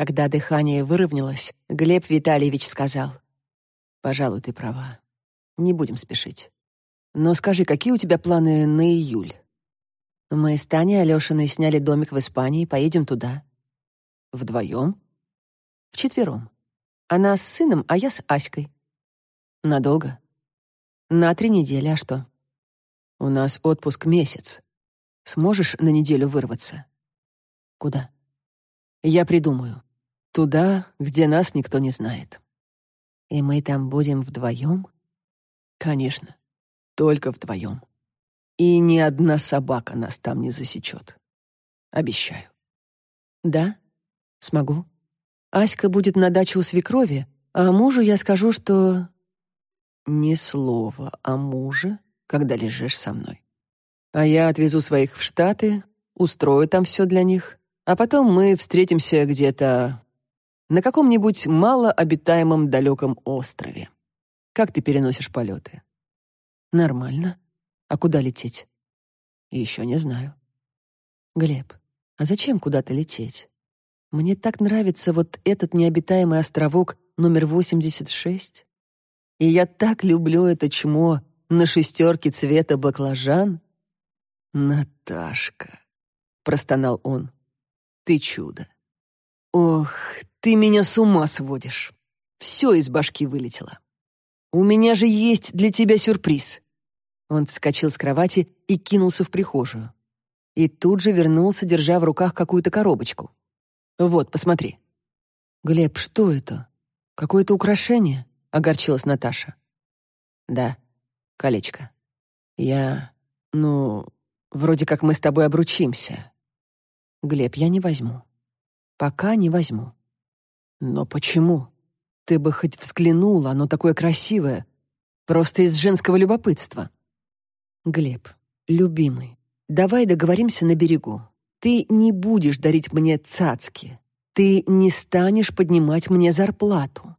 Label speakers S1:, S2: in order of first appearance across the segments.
S1: Когда дыхание выровнялось, Глеб Витальевич сказал, «Пожалуй, ты права. Не будем спешить. Но скажи, какие у тебя планы на июль?» «Мы с Таней Алёшиной сняли домик в Испании, поедем туда». «Вдвоем?» «Вчетвером. Она с сыном, а я с Аськой». «Надолго?» «На три недели, а что?» «У нас отпуск месяц. Сможешь на неделю вырваться?» «Куда?» «Я придумаю. Туда, где нас никто не знает». «И мы там будем вдвоем?» «Конечно. Только вдвоем. И ни одна собака нас там не засечет. Обещаю». «Да? Смогу. Аська будет на даче у свекрови, а мужу я скажу, что ни слова о муже, когда лежишь со мной. А я отвезу своих в Штаты, устрою там все для них, а потом мы встретимся где-то на каком-нибудь малообитаемом далеком острове. Как ты переносишь полеты? Нормально. А куда лететь? Еще не знаю. Глеб, а зачем куда-то лететь? Мне так нравится вот этот необитаемый островок номер 86. И я так люблю это чмо на шестерке цвета баклажан. «Наташка», — простонал он, — «ты чудо». «Ох, ты меня с ума сводишь. Все из башки вылетело. У меня же есть для тебя сюрприз». Он вскочил с кровати и кинулся в прихожую. И тут же вернулся, держа в руках какую-то коробочку. «Вот, посмотри». «Глеб, что это? Какое-то украшение?» — огорчилась Наташа. «Да, колечко. Я... ну, вроде как мы с тобой обручимся. Глеб, я не возьму. Пока не возьму. Но почему? Ты бы хоть взглянула, оно такое красивое. Просто из женского любопытства. Глеб, любимый, давай договоримся на берегу. Ты не будешь дарить мне цацки. Ты не станешь поднимать мне зарплату.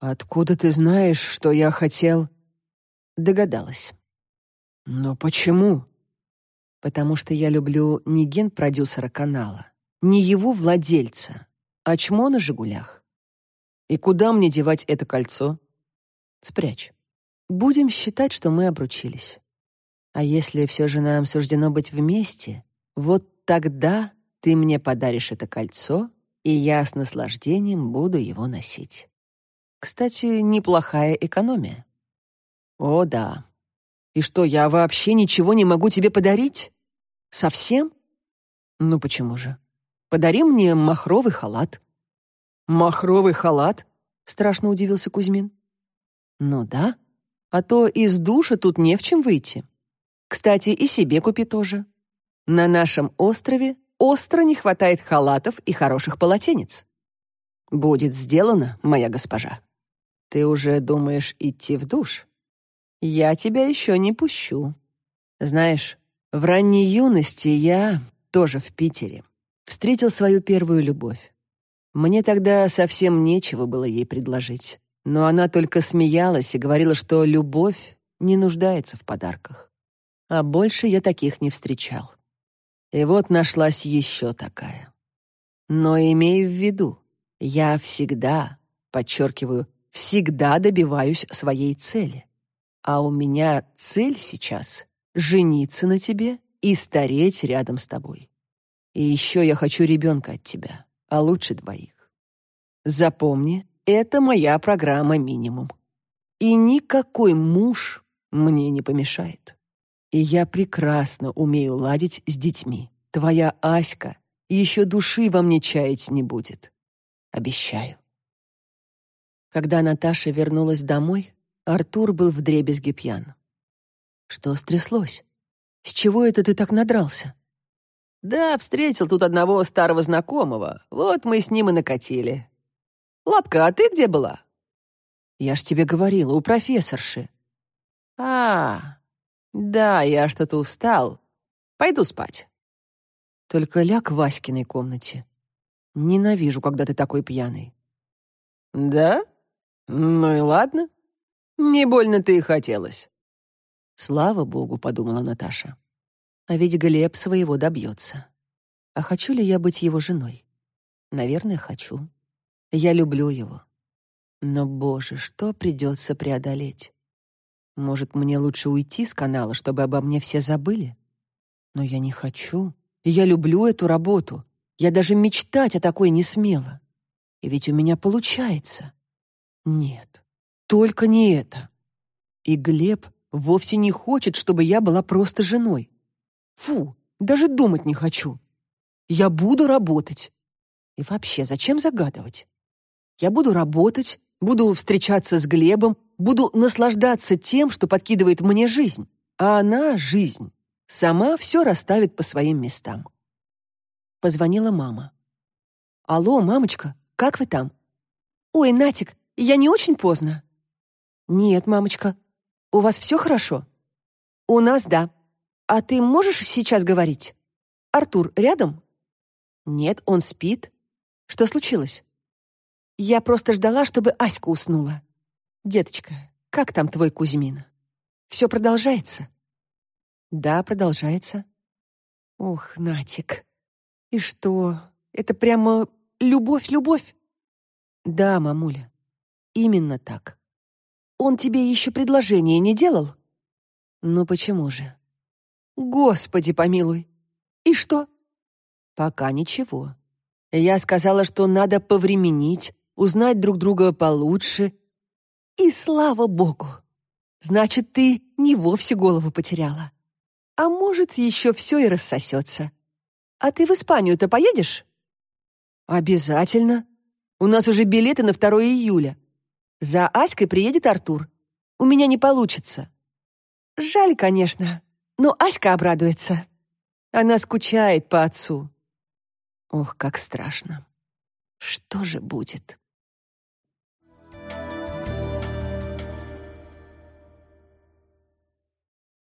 S1: «Откуда ты знаешь, что я хотел...» Догадалась. «Но почему?» «Потому что я люблю не ген-продюсера канала, не его владельца, а чмо на «Жигулях». И куда мне девать это кольцо? Спрячь. Будем считать, что мы обручились. А если все же нам суждено быть вместе, вот тогда ты мне подаришь это кольцо, и я с наслаждением буду его носить. Кстати, неплохая экономия. О, да. И что, я вообще ничего не могу тебе подарить? Совсем? Ну почему же? Подари мне махровый халат. Махровый халат? Страшно удивился Кузьмин. Ну да. А то из душа тут не в чем выйти. Кстати, и себе купи тоже. На нашем острове остро не хватает халатов и хороших полотенец. Будет сделано, моя госпожа. Ты уже думаешь идти в душ? Я тебя еще не пущу. Знаешь, в ранней юности я, тоже в Питере, встретил свою первую любовь. Мне тогда совсем нечего было ей предложить, но она только смеялась и говорила, что любовь не нуждается в подарках. А больше я таких не встречал. И вот нашлась еще такая. Но имей в виду, я всегда, подчеркиваю, всегда добиваюсь своей цели. А у меня цель сейчас — жениться на тебе и стареть рядом с тобой. И еще я хочу ребенка от тебя, а лучше двоих. Запомни, это моя программа минимум. И никакой муж мне не помешает. И я прекрасно умею ладить с детьми. Твоя Аська еще души во мне чаять не будет. Обещаю. Когда Наташа вернулась домой, Артур был вдребезги пьян. «Что стряслось? С чего это ты так надрался?» «Да, встретил тут одного старого знакомого. Вот мы с ним и накатили. Лапка, а ты где была?» «Я ж тебе говорила, у профессорши». «А, да, я что-то устал. Пойду спать». «Только ляг в Васькиной комнате. Ненавижу, когда ты такой пьяный».
S2: «Да?» «Ну и ладно. Не больно ты и хотелось».
S1: «Слава богу», — подумала Наташа. «А ведь Глеб своего добьется. А хочу ли я быть его женой? Наверное, хочу. Я люблю его. Но, боже, что придется преодолеть? Может, мне лучше уйти с канала, чтобы обо мне все забыли? Но я не хочу. Я люблю эту работу. Я даже мечтать о такой не смела. И ведь у меня получается. Нет, только не это. И Глеб вовсе не хочет, чтобы я была просто женой. Фу, даже думать не хочу. Я буду работать. И вообще, зачем загадывать? Я буду работать, буду встречаться с Глебом, буду наслаждаться тем, что подкидывает мне жизнь. А она, жизнь, сама все расставит по своим местам. Позвонила мама. «Алло, мамочка, как вы там?» «Ой, Натик, я не очень поздно?» «Нет, мамочка. У вас все хорошо?» «У нас да. А ты можешь сейчас говорить? Артур рядом?» «Нет, он спит. Что случилось?» «Я просто ждала, чтобы Аська уснула. Деточка, как там твой Кузьмин? Все продолжается?» «Да, продолжается». «Ох, Натик, и что, это прямо любовь-любовь?» «Да, мамуля, именно так». Он тебе еще предложение не делал? Ну почему же? Господи помилуй. И что? Пока ничего. Я сказала, что надо повременить, узнать друг друга получше. И слава богу. Значит, ты не вовсе голову потеряла. А может, еще все и рассосется. А ты в Испанию-то поедешь? Обязательно. У нас уже билеты на 2 июля. За Аськой приедет Артур. У меня не получится. Жаль, конечно, но Аська обрадуется. Она скучает по отцу. Ох, как страшно. Что же будет?